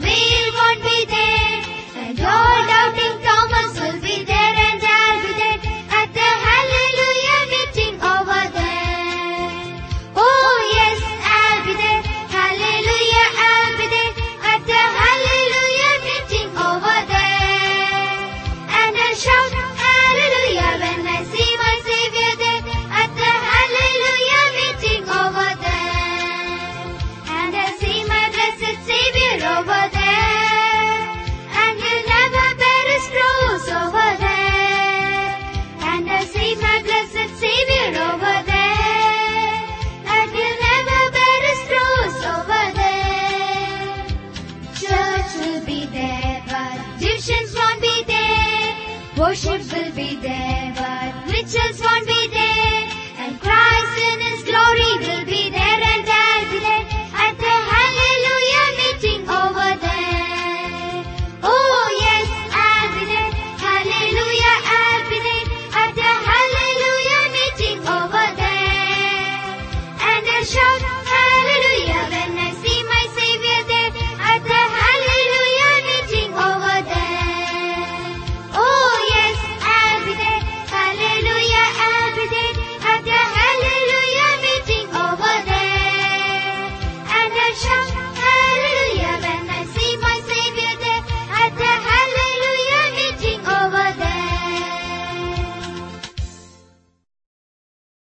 whale won't be Worship will be there, but rituals won't be there. And Christ in His glory will be there and I'll there at the Hallelujah meeting over there. Oh yes, I'll. Hallelujah, I'll at the Hallelujah meeting over there. And a shout. 我。